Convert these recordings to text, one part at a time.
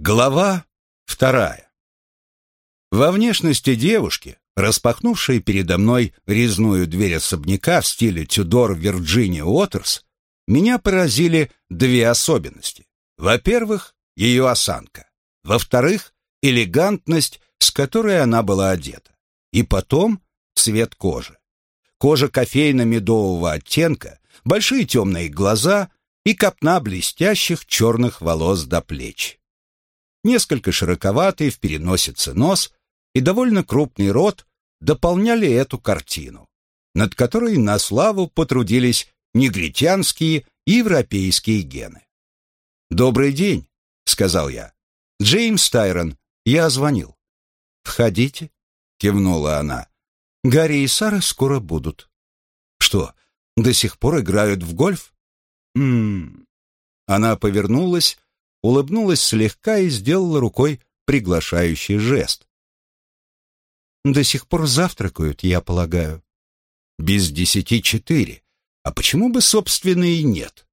Глава вторая. Во внешности девушки, распахнувшей передо мной резную дверь особняка в стиле Тюдор Вирджиния Уотерс, меня поразили две особенности. Во-первых, ее осанка. Во-вторых, элегантность, с которой она была одета. И потом цвет кожи. Кожа кофейно-медового оттенка, большие темные глаза и копна блестящих черных волос до плеч несколько широковатый в переносице нос и довольно крупный рот дополняли эту картину, над которой на славу потрудились негритянские и европейские гены. «Добрый день», — сказал я. «Джеймс Тайрон, я звонил». «Входите», — кивнула она. «Гарри и Сара скоро будут». «Что, до сих пор играют в гольф?» «М-м-м». Она повернулась улыбнулась слегка и сделала рукой приглашающий жест. «До сих пор завтракают, я полагаю». «Без десяти четыре. А почему бы, собственно, и нет?»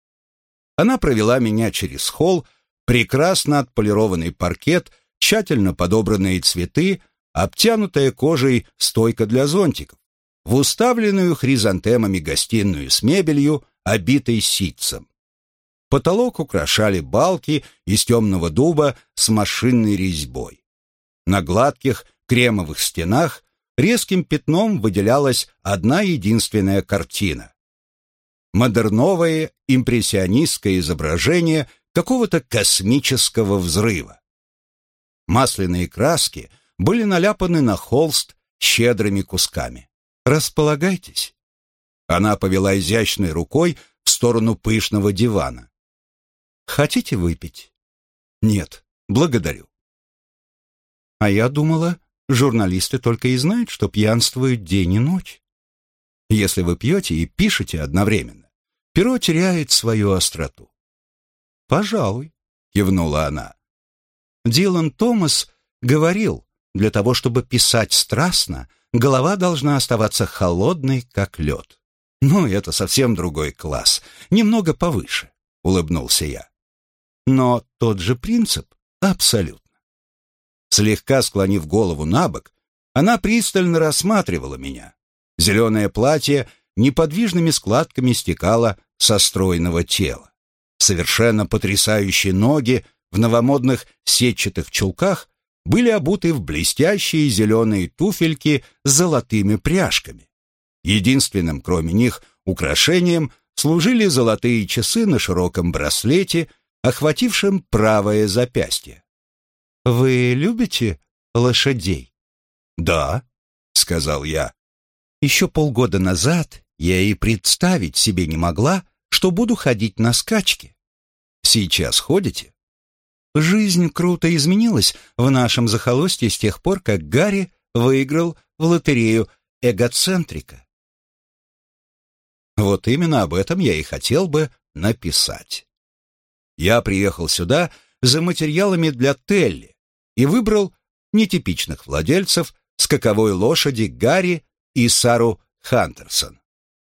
Она провела меня через холл, прекрасно отполированный паркет, тщательно подобранные цветы, обтянутая кожей стойка для зонтиков, в уставленную хризантемами гостиную с мебелью, обитой ситцем. Потолок украшали балки из темного дуба с машинной резьбой. На гладких кремовых стенах резким пятном выделялась одна единственная картина. Модерновое импрессионистское изображение какого-то космического взрыва. Масляные краски были наляпаны на холст щедрыми кусками. «Располагайтесь». Она повела изящной рукой в сторону пышного дивана. Хотите выпить? Нет, благодарю. А я думала, журналисты только и знают, что пьянствуют день и ночь. Если вы пьете и пишете одновременно, перо теряет свою остроту. Пожалуй, кивнула она. Дилан Томас говорил, для того, чтобы писать страстно, голова должна оставаться холодной, как лед. Ну, это совсем другой класс, немного повыше, улыбнулся я. Но тот же принцип абсолютно. Слегка склонив голову на бок, она пристально рассматривала меня. Зеленое платье неподвижными складками стекало со стройного тела. Совершенно потрясающие ноги в новомодных сетчатых чулках были обуты в блестящие зеленые туфельки с золотыми пряжками. Единственным, кроме них, украшением служили золотые часы на широком браслете охватившим правое запястье. «Вы любите лошадей?» «Да», — сказал я. «Еще полгода назад я и представить себе не могла, что буду ходить на скачки. Сейчас ходите?» Жизнь круто изменилась в нашем захолустье с тех пор, как Гарри выиграл в лотерею эгоцентрика. Вот именно об этом я и хотел бы написать. Я приехал сюда за материалами для Телли и выбрал нетипичных владельцев скаковой лошади Гарри и Сару Хантерсон.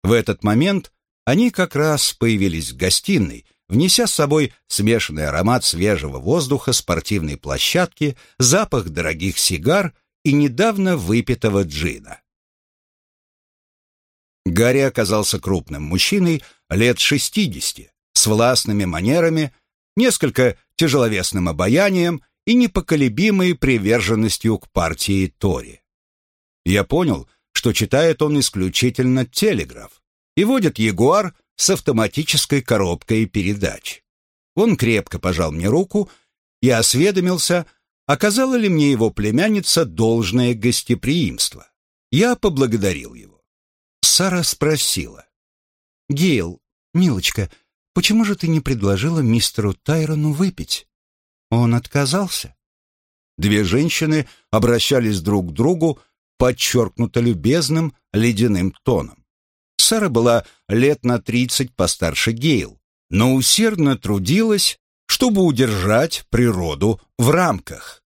В этот момент они как раз появились в гостиной, внеся с собой смешанный аромат свежего воздуха, спортивной площадки, запах дорогих сигар и недавно выпитого джина. Гарри оказался крупным мужчиной лет шестидесяти, с властными манерами, несколько тяжеловесным обаянием и непоколебимой приверженностью к партии Тори. Я понял, что читает он исключительно телеграф и водит Ягуар с автоматической коробкой передач. Он крепко пожал мне руку и осведомился, оказала ли мне его племянница должное гостеприимство. Я поблагодарил его. Сара спросила. «Гейл, милочка, Почему же ты не предложила мистеру Тайрону выпить? Он отказался. Две женщины обращались друг к другу подчеркнуто любезным ледяным тоном. Сара была лет на тридцать постарше Гейл, но усердно трудилась, чтобы удержать природу в рамках.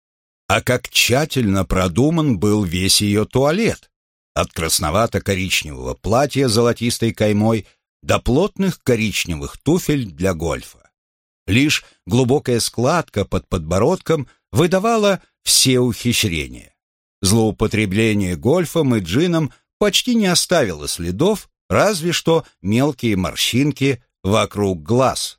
А как тщательно продуман был весь ее туалет. От красновато-коричневого платья с золотистой каймой до плотных коричневых туфель для гольфа. Лишь глубокая складка под подбородком выдавала все ухищрения. Злоупотребление гольфом и джином почти не оставило следов, разве что мелкие морщинки вокруг глаз.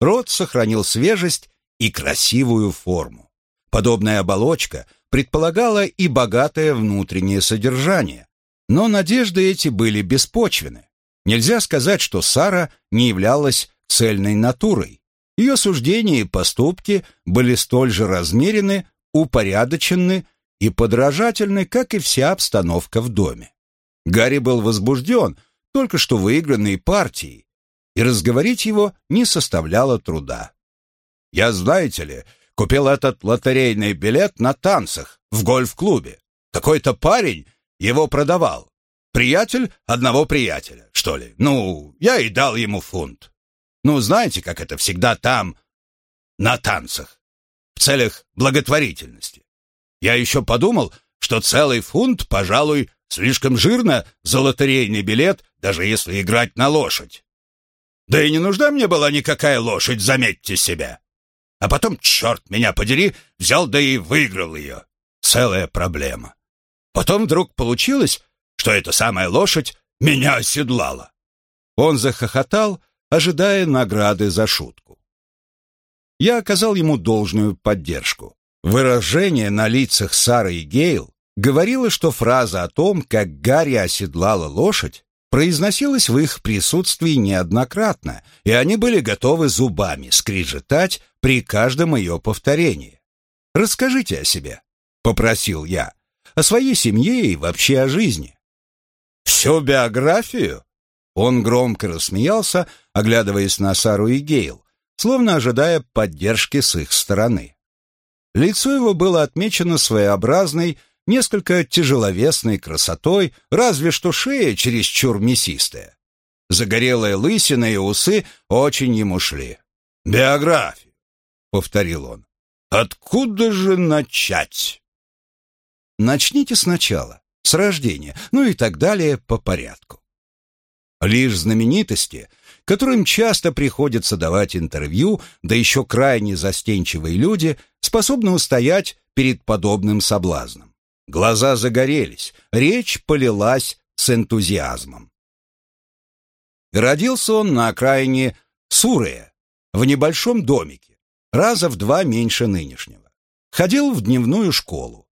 Рот сохранил свежесть и красивую форму. Подобная оболочка предполагала и богатое внутреннее содержание, но надежды эти были беспочвены. Нельзя сказать, что Сара не являлась цельной натурой. Ее суждения и поступки были столь же размерены, упорядочены и подражательны, как и вся обстановка в доме. Гарри был возбужден только что выигранной партией, и разговорить его не составляло труда. «Я, знаете ли, купил этот лотерейный билет на танцах в гольф-клубе. Какой-то парень его продавал. Приятель одного приятеля, что ли. Ну, я и дал ему фунт. Ну, знаете, как это всегда там, на танцах, в целях благотворительности. Я еще подумал, что целый фунт, пожалуй, слишком жирно за лотерейный билет, даже если играть на лошадь. Да и не нужна мне была никакая лошадь, заметьте себе. А потом, черт меня подери, взял да и выиграл ее. Целая проблема. Потом вдруг получилось, что эта самая лошадь меня оседлала. Он захохотал, ожидая награды за шутку. Я оказал ему должную поддержку. Выражение на лицах Сары и Гейл говорило, что фраза о том, как Гарри оседлала лошадь, произносилась в их присутствии неоднократно, и они были готовы зубами скрижетать при каждом ее повторении. «Расскажите о себе», — попросил я, — «о своей семье и вообще о жизни». «Всю биографию?» Он громко рассмеялся, оглядываясь на Сару и Гейл, словно ожидая поддержки с их стороны. Лицо его было отмечено своеобразной, несколько тяжеловесной красотой, разве что шея чересчур мясистая. Загорелая лысина и усы очень ему шли. «Биографию», — повторил он. «Откуда же начать?» «Начните сначала, с рождения, ну и так далее по порядку». Лишь знаменитости, которым часто приходится давать интервью, да еще крайне застенчивые люди, способны устоять перед подобным соблазном. Глаза загорелись, речь полилась с энтузиазмом. Родился он на окраине Сурея, в небольшом домике, раза в два меньше нынешнего. Ходил в дневную школу.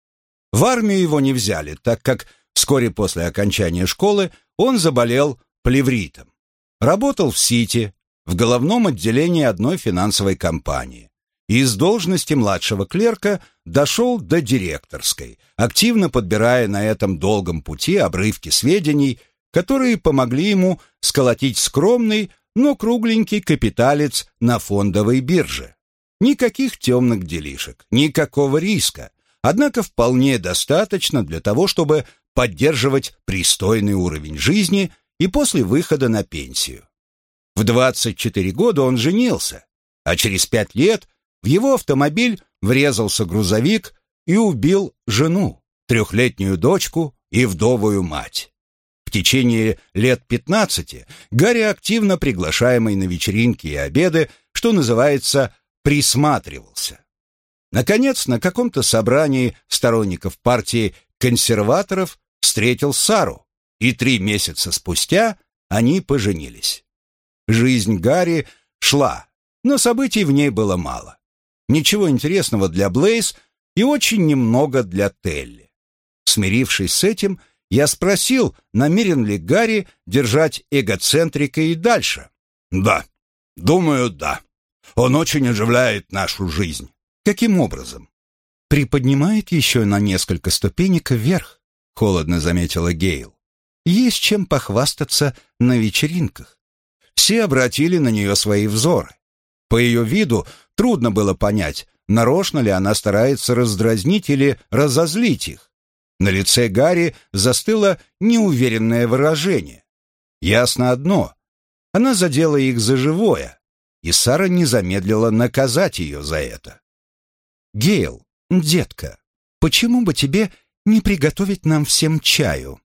В армию его не взяли, так как вскоре после окончания школы он заболел плевритом. Работал в Сити, в головном отделении одной финансовой компании и с должности младшего клерка дошел до директорской, активно подбирая на этом долгом пути обрывки сведений, которые помогли ему сколотить скромный, но кругленький капиталец на фондовой бирже. Никаких темных делишек, никакого риска, однако вполне достаточно для того, чтобы поддерживать пристойный уровень жизни и после выхода на пенсию. В 24 года он женился, а через пять лет в его автомобиль врезался грузовик и убил жену, трехлетнюю дочку и вдовую мать. В течение лет 15 Гарри активно приглашаемый на вечеринки и обеды, что называется, присматривался. Наконец, на каком-то собрании сторонников партии консерваторов встретил Сару, и три месяца спустя они поженились. Жизнь Гарри шла, но событий в ней было мало ничего интересного для Блейз и очень немного для Телли. Смирившись с этим, я спросил, намерен ли Гарри держать эгоцентрика и дальше. «Да, думаю, да. Он очень оживляет нашу жизнь». «Каким образом?» «Приподнимает еще на несколько ступенек вверх», — холодно заметила Гейл. «Есть чем похвастаться на вечеринках». Все обратили на нее свои взоры. По ее виду Трудно было понять, нарочно ли она старается раздразнить или разозлить их. На лице Гарри застыло неуверенное выражение. Ясно одно — она задела их за живое, и Сара не замедлила наказать ее за это. «Гейл, детка, почему бы тебе не приготовить нам всем чаю?»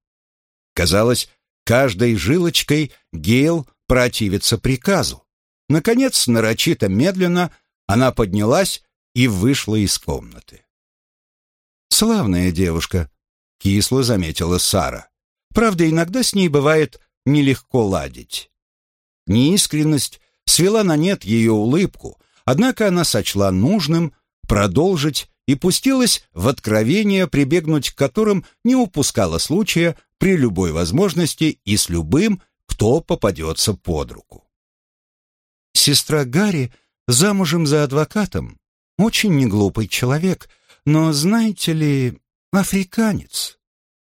Казалось, каждой жилочкой Гейл противится приказу. Наконец, нарочито медленно, она поднялась и вышла из комнаты. «Славная девушка», — кисло заметила Сара. «Правда, иногда с ней бывает нелегко ладить». Неискренность свела на нет ее улыбку, однако она сочла нужным продолжить и пустилась в откровения, прибегнуть к которым не упускала случая при любой возможности и с любым, кто попадется под руку. Сестра Гарри замужем за адвокатом, очень неглупый человек, но, знаете ли, африканец.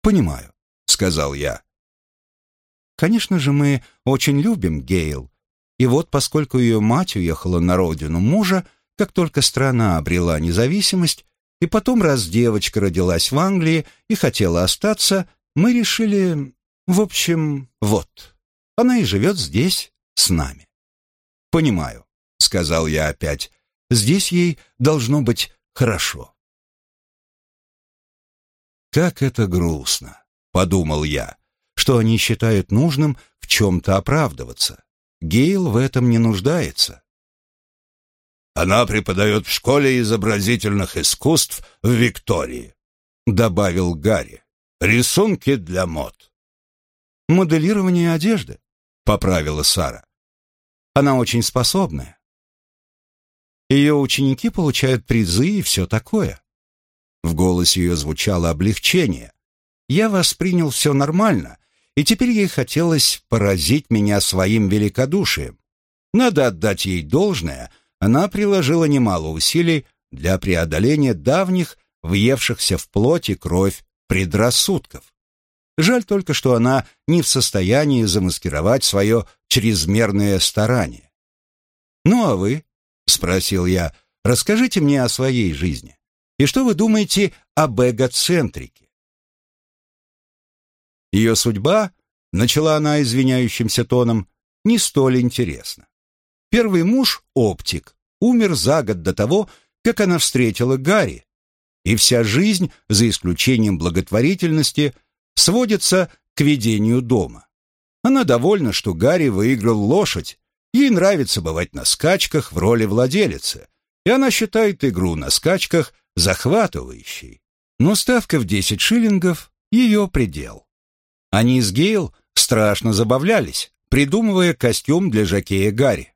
Понимаю, сказал я. Конечно же, мы очень любим Гейл. И вот, поскольку ее мать уехала на родину мужа, как только страна обрела независимость, и потом, раз девочка родилась в Англии и хотела остаться, мы решили... В общем, вот, она и живет здесь с нами. «Понимаю», — сказал я опять, — «здесь ей должно быть хорошо». «Как это грустно», — подумал я, — «что они считают нужным в чем-то оправдываться. Гейл в этом не нуждается. Она преподает в школе изобразительных искусств в Виктории», — добавил Гарри. «Рисунки для мод». «Моделирование одежды», — поправила Сара. «Она очень способная. Ее ученики получают призы и все такое». В голосе ее звучало облегчение. Я воспринял все нормально, и теперь ей хотелось поразить меня своим великодушием. Надо отдать ей должное — она приложила немало усилий для преодоления давних, въевшихся в плоть и кровь предрассудков. Жаль только, что она не в состоянии замаскировать свое чрезмерное старание. «Ну а вы?» — спросил я. «Расскажите мне о своей жизни. И что вы думаете об эгоцентрике?» Ее судьба, начала она извиняющимся тоном, не столь интересна. Первый муж, оптик, умер за год до того, как она встретила Гарри, и вся жизнь, за исключением благотворительности, сводится к ведению дома. Она довольна, что Гарри выиграл лошадь, ей нравится бывать на скачках в роли владелицы, и она считает игру на скачках захватывающей. Но ставка в 10 шиллингов — ее предел. Они с Гейл страшно забавлялись, придумывая костюм для жакея Гарри.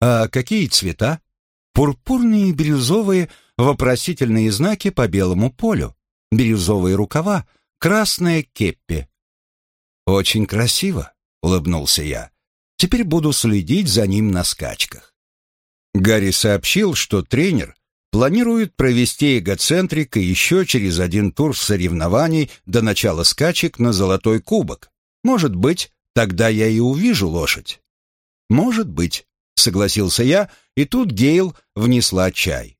А какие цвета? Пурпурные и бирюзовые вопросительные знаки по белому полю, бирюзовые рукава, красная кеппи. Очень красиво, улыбнулся я. Теперь буду следить за ним на скачках. Гарри сообщил, что тренер планирует провести эгоцентрика еще через один тур соревнований до начала скачек на Золотой Кубок. Может быть, тогда я и увижу лошадь. Может быть, согласился я, и тут Гейл внесла чай.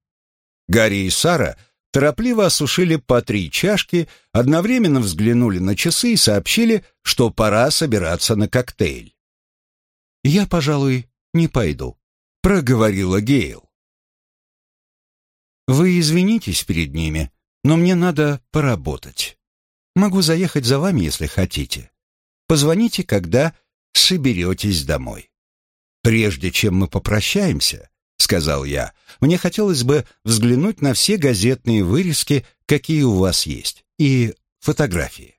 Гарри и Сара торопливо осушили по три чашки, одновременно взглянули на часы и сообщили, что пора собираться на коктейль. «Я, пожалуй, не пойду», — проговорила Гейл. «Вы извинитесь перед ними, но мне надо поработать. Могу заехать за вами, если хотите. Позвоните, когда соберетесь домой». «Прежде чем мы попрощаемся», — сказал я, — «мне хотелось бы взглянуть на все газетные вырезки, какие у вас есть, и фотографии».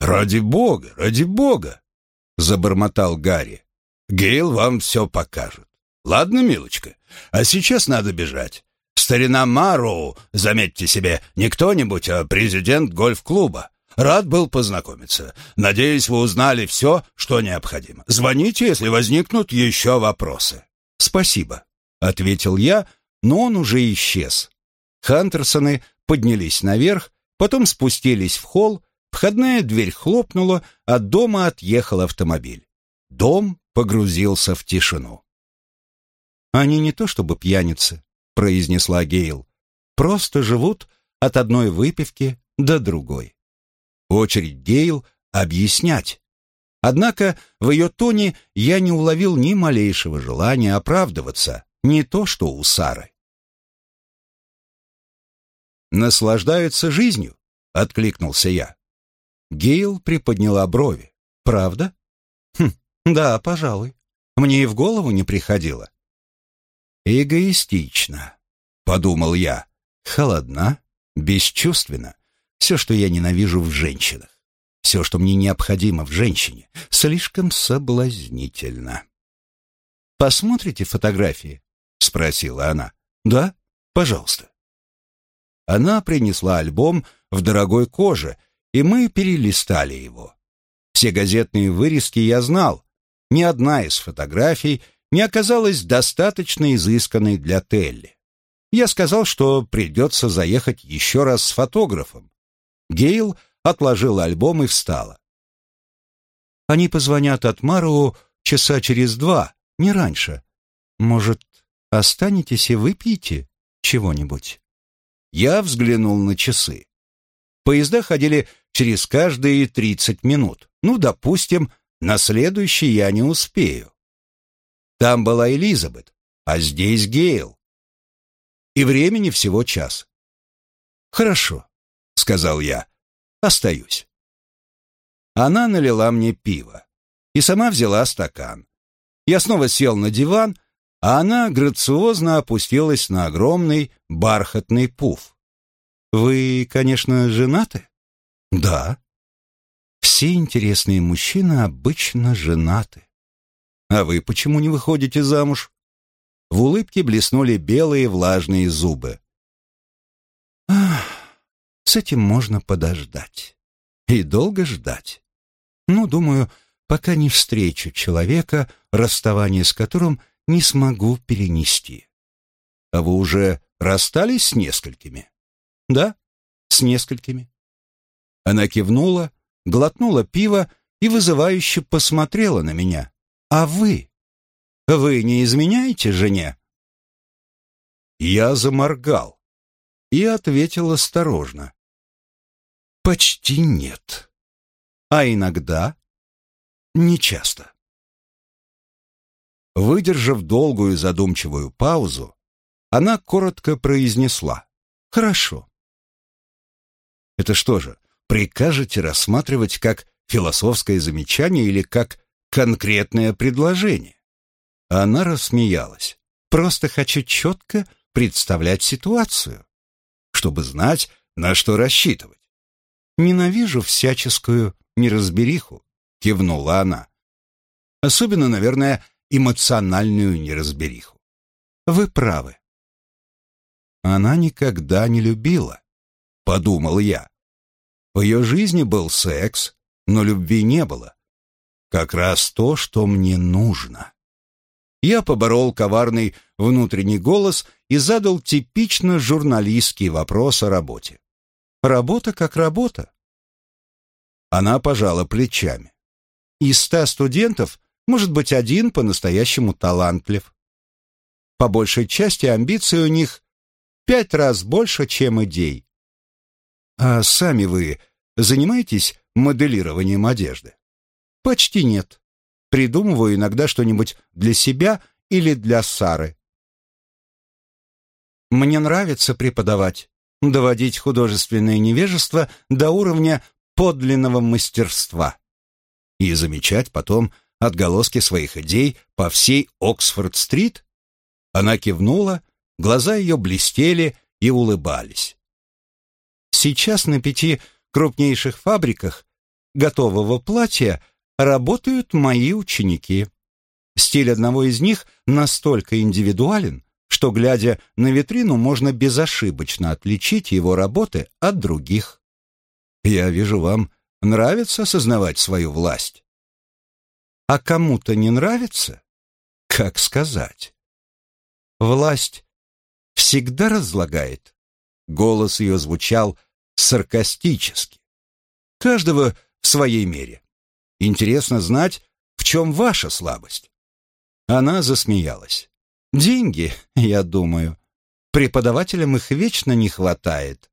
«Ради бога, ради бога!» — забормотал Гарри. «Гейл вам все покажет. Ладно, милочка, а сейчас надо бежать. Старина Мароу, заметьте себе, не кто-нибудь, а президент гольф-клуба. Рад был познакомиться. Надеюсь, вы узнали все, что необходимо. Звоните, если возникнут еще вопросы». «Спасибо», — ответил я, но он уже исчез. Хантерсоны поднялись наверх, потом спустились в холл, входная дверь хлопнула, от дома отъехал автомобиль. Дом погрузился в тишину. «Они не то чтобы пьяницы», — произнесла Гейл, «просто живут от одной выпивки до другой». Очередь Гейл объяснять. Однако в ее тоне я не уловил ни малейшего желания оправдываться, не то что у Сары. «Наслаждаются жизнью», — откликнулся я. Гейл приподняла брови. «Правда?» «Хм, да, пожалуй. Мне и в голову не приходило. Эгоистично, подумал я. Холодна, бесчувственна. Все, что я ненавижу в женщинах. Все, что мне необходимо в женщине, слишком соблазнительно. «Посмотрите фотографии?» — спросила она. «Да, пожалуйста». Она принесла альбом в дорогой коже, и мы перелистали его. Все газетные вырезки я знал. Ни одна из фотографий не оказалась достаточно изысканной для Телли. Я сказал, что придется заехать еще раз с фотографом. Гейл отложила альбом и встала. Они позвонят от Мароу часа через два, не раньше. Может, останетесь и выпьете чего-нибудь? Я взглянул на часы. Поезда ходили через каждые тридцать минут. Ну, допустим, на следующий я не успею. Там была Элизабет, а здесь Гейл. И времени всего час. «Хорошо», — сказал я, — «остаюсь». Она налила мне пиво и сама взяла стакан. Я снова сел на диван, а она грациозно опустилась на огромный бархатный пуф. «Вы, конечно, женаты?» «Да». «Все интересные мужчины обычно женаты». «А вы почему не выходите замуж?» В улыбке блеснули белые влажные зубы. «Ах, с этим можно подождать. И долго ждать. Ну, думаю, пока не встречу человека, расставание с которым не смогу перенести. А вы уже расстались с несколькими? Да, с несколькими. Она кивнула, глотнула пиво и вызывающе посмотрела на меня. А вы? Вы не изменяете жене? Я заморгал и ответил осторожно. Почти нет. А иногда нечасто. Выдержав долгую задумчивую паузу, она коротко произнесла «Хорошо». Это что же, прикажете рассматривать как философское замечание или как конкретное предложение? Она рассмеялась. «Просто хочу четко представлять ситуацию, чтобы знать, на что рассчитывать. Ненавижу всяческую неразбериху кивнула она. Особенно, наверное, эмоциональную неразбериху. Вы правы. Она никогда не любила, подумал я. В ее жизни был секс, но любви не было. Как раз то, что мне нужно. Я поборол коварный внутренний голос и задал типично журналистский вопрос о работе. Работа как работа. Она пожала плечами. Из ста студентов, может быть, один по-настоящему талантлив. По большей части амбиции у них пять раз больше, чем идей. А сами вы занимаетесь моделированием одежды? Почти нет. Придумываю иногда что-нибудь для себя или для Сары. Мне нравится преподавать, доводить художественное невежество до уровня подлинного мастерства и замечать потом отголоски своих идей по всей Оксфорд-стрит? Она кивнула, глаза ее блестели и улыбались. Сейчас на пяти крупнейших фабриках готового платья работают мои ученики. Стиль одного из них настолько индивидуален, что, глядя на витрину, можно безошибочно отличить его работы от других. Я вижу, вам Нравится осознавать свою власть? А кому-то не нравится? Как сказать? Власть всегда разлагает. Голос ее звучал саркастически. Каждого в своей мере. Интересно знать, в чем ваша слабость. Она засмеялась. Деньги, я думаю. Преподавателям их вечно не хватает.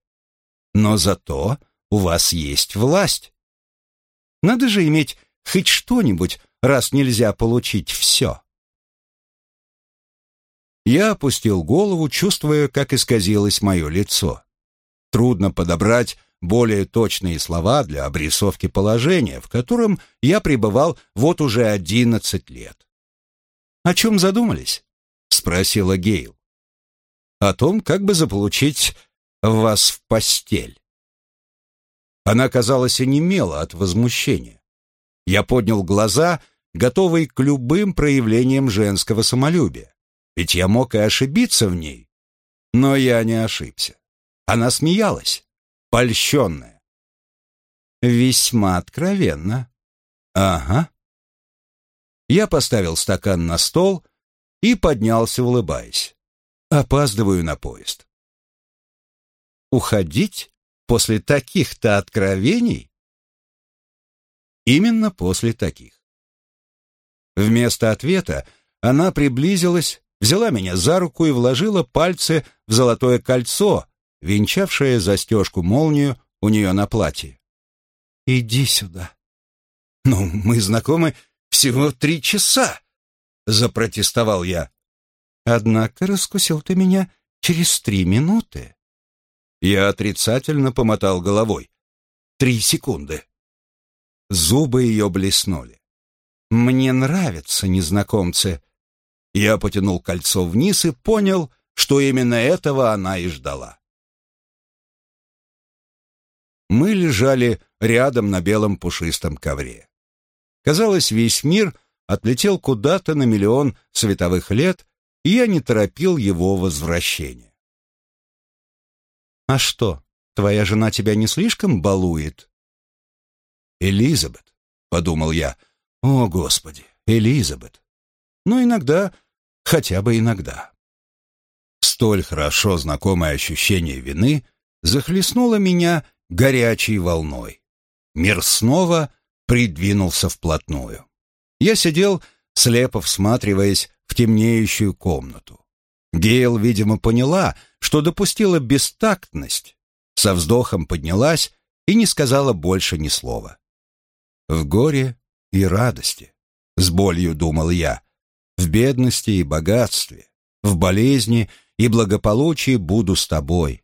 Но зато у вас есть власть. Надо же иметь хоть что-нибудь, раз нельзя получить все. Я опустил голову, чувствуя, как исказилось мое лицо. Трудно подобрать более точные слова для обрисовки положения, в котором я пребывал вот уже одиннадцать лет. «О чем задумались?» — спросила Гейл. «О том, как бы заполучить вас в постель». Она, казалось, онемела от возмущения. Я поднял глаза, готовый к любым проявлениям женского самолюбия. Ведь я мог и ошибиться в ней. Но я не ошибся. Она смеялась, польщенная. Весьма откровенно. Ага. Я поставил стакан на стол и поднялся, улыбаясь. Опаздываю на поезд. Уходить после таких-то откровений? Именно после таких. Вместо ответа она приблизилась, взяла меня за руку и вложила пальцы в золотое кольцо, венчавшее застежку-молнию у нее на платье. «Иди сюда». «Ну, мы знакомы всего три часа!» — запротестовал я. «Однако раскусил ты меня через три минуты». Я отрицательно помотал головой. «Три секунды». Зубы ее блеснули. «Мне нравятся незнакомцы». Я потянул кольцо вниз и понял, что именно этого она и ждала. Мы лежали рядом на белом пушистом ковре. Казалось, весь мир отлетел куда-то на миллион световых лет, и я не торопил его возвращения. «А что, твоя жена тебя не слишком балует?» «Элизабет», — подумал я, — «о, Господи, Элизабет». Но иногда, хотя бы иногда. Столь хорошо знакомое ощущение вины захлестнуло меня горячей волной. Мир снова придвинулся вплотную. Я сидел, слепо всматриваясь в темнеющую комнату. Гейл, видимо, поняла, что допустила бестактность, со вздохом поднялась и не сказала больше ни слова. В горе и радости, с болью думал я, в бедности и богатстве, в болезни и благополучии буду с тобой,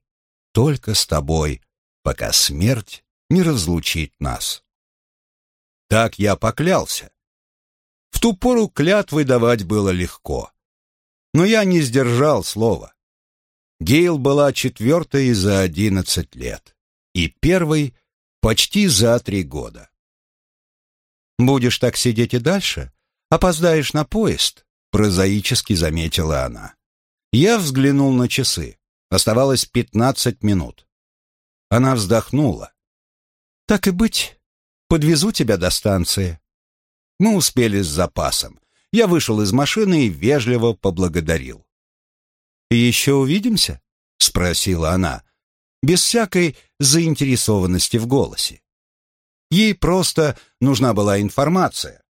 только с тобой, пока смерть не разлучит нас. Так я поклялся. В ту пору клятвы давать было легко. Но я не сдержал слова. Гейл была четвертой за одиннадцать лет и первой почти за три года. «Будешь так сидеть и дальше? Опоздаешь на поезд», — прозаически заметила она. Я взглянул на часы. Оставалось пятнадцать минут. Она вздохнула. «Так и быть, Подвезу тебя до станции». Мы успели с запасом. Я вышел из машины и вежливо поблагодарил. «Еще увидимся?» — спросила она, без всякой заинтересованности в голосе. Ей просто нужна была информация.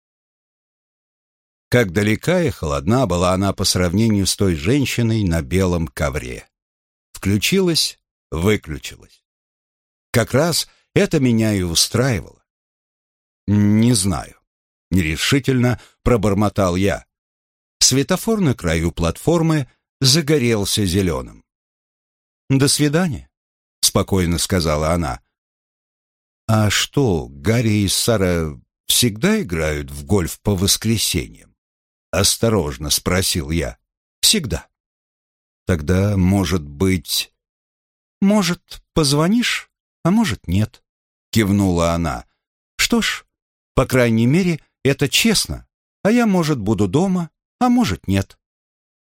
Как далека и холодна была она по сравнению с той женщиной на белом ковре. Включилась, выключилась. Как раз это меня и устраивало. «Не знаю». Нерешительно пробормотал я. Светофор на краю платформы загорелся зеленым. «До свидания», — спокойно сказала она. «А что, Гарри и Сара всегда играют в гольф по воскресеньям?» Осторожно спросил я. «Всегда». «Тогда, может быть...» «Может, позвонишь, а может, нет», — кивнула она. «Что ж, по крайней мере, это честно, а я, может, буду дома, а может, нет.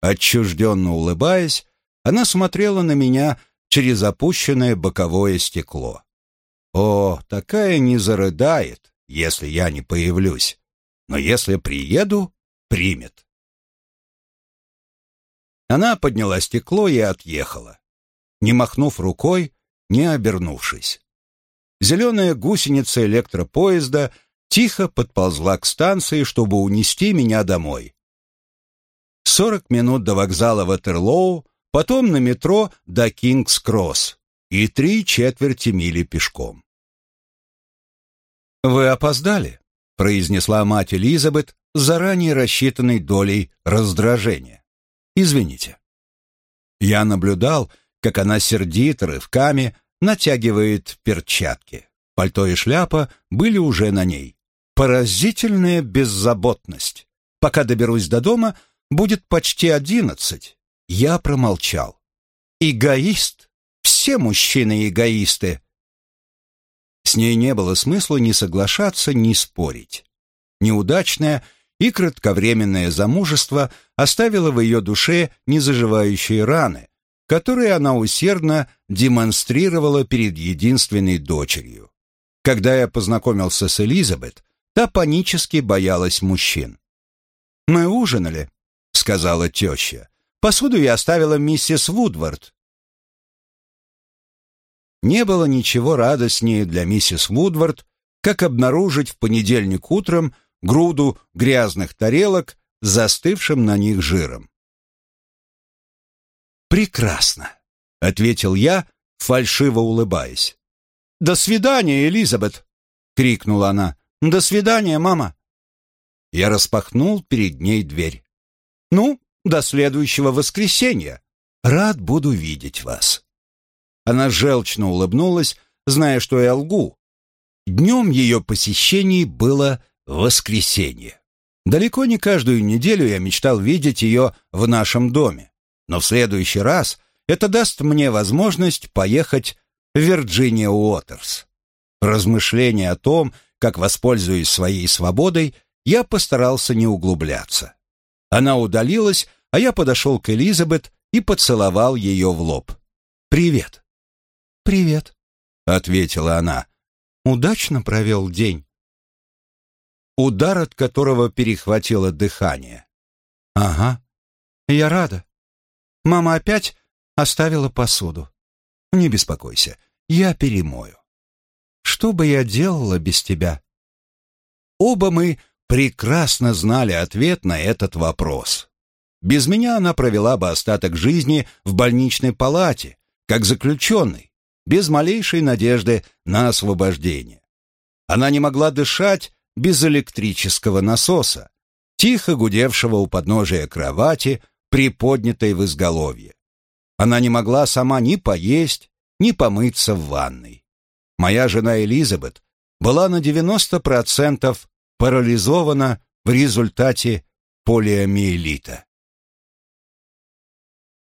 Отчужденно улыбаясь, она смотрела на меня через опущенное боковое стекло. О, такая не зарыдает, если я не появлюсь, но если приеду, примет. Она подняла стекло и отъехала, не махнув рукой, не обернувшись. Зеленая гусеница электропоезда тихо подползла к станции, чтобы унести меня домой. Сорок минут до вокзала Ватерлоу, потом на метро до Кингс-Кросс и три четверти мили пешком. «Вы опоздали», — произнесла мать Элизабет заранее рассчитанной долей раздражения. «Извините». Я наблюдал, как она сердито рывками натягивает перчатки. Пальто и шляпа были уже на ней. Поразительная беззаботность. Пока доберусь до дома, будет почти одиннадцать. Я промолчал. Эгоист? Все мужчины эгоисты. С ней не было смысла ни соглашаться, ни спорить. Неудачное и кратковременное замужество оставило в ее душе незаживающие раны, которые она усердно демонстрировала перед единственной дочерью. Когда я познакомился с Элизабет, та панически боялась мужчин. «Мы ужинали», — сказала теща. «Посуду я оставила миссис Вудвард». Не было ничего радостнее для миссис Вудвард, как обнаружить в понедельник утром груду грязных тарелок с застывшим на них жиром. «Прекрасно», — ответил я, фальшиво улыбаясь. «До свидания, Элизабет!» — крикнула она. «До свидания, мама!» Я распахнул перед ней дверь. «Ну, до следующего воскресенья. Рад буду видеть вас». Она желчно улыбнулась, зная, что я лгу. Днем ее посещений было воскресенье. Далеко не каждую неделю я мечтал видеть ее в нашем доме. Но в следующий раз это даст мне возможность поехать в Вирджиния Уотерс. Размышления о том, как воспользуюсь своей свободой, я постарался не углубляться. Она удалилась, а я подошел к Элизабет и поцеловал ее в лоб. «Привет». «Привет», — ответила она. «Удачно провел день». Удар, от которого перехватило дыхание. «Ага, я рада. Мама опять оставила посуду. Не беспокойся, я перемою. Что бы я делала без тебя?» Оба мы прекрасно знали ответ на этот вопрос. Без меня она провела бы остаток жизни в больничной палате, как заключенный, без малейшей надежды на освобождение. Она не могла дышать без электрического насоса, тихо гудевшего у подножия кровати, приподнятой в изголовье. Она не могла сама ни поесть, ни помыться в ванной. Моя жена Элизабет была на 90% парализована в результате полиомиелита.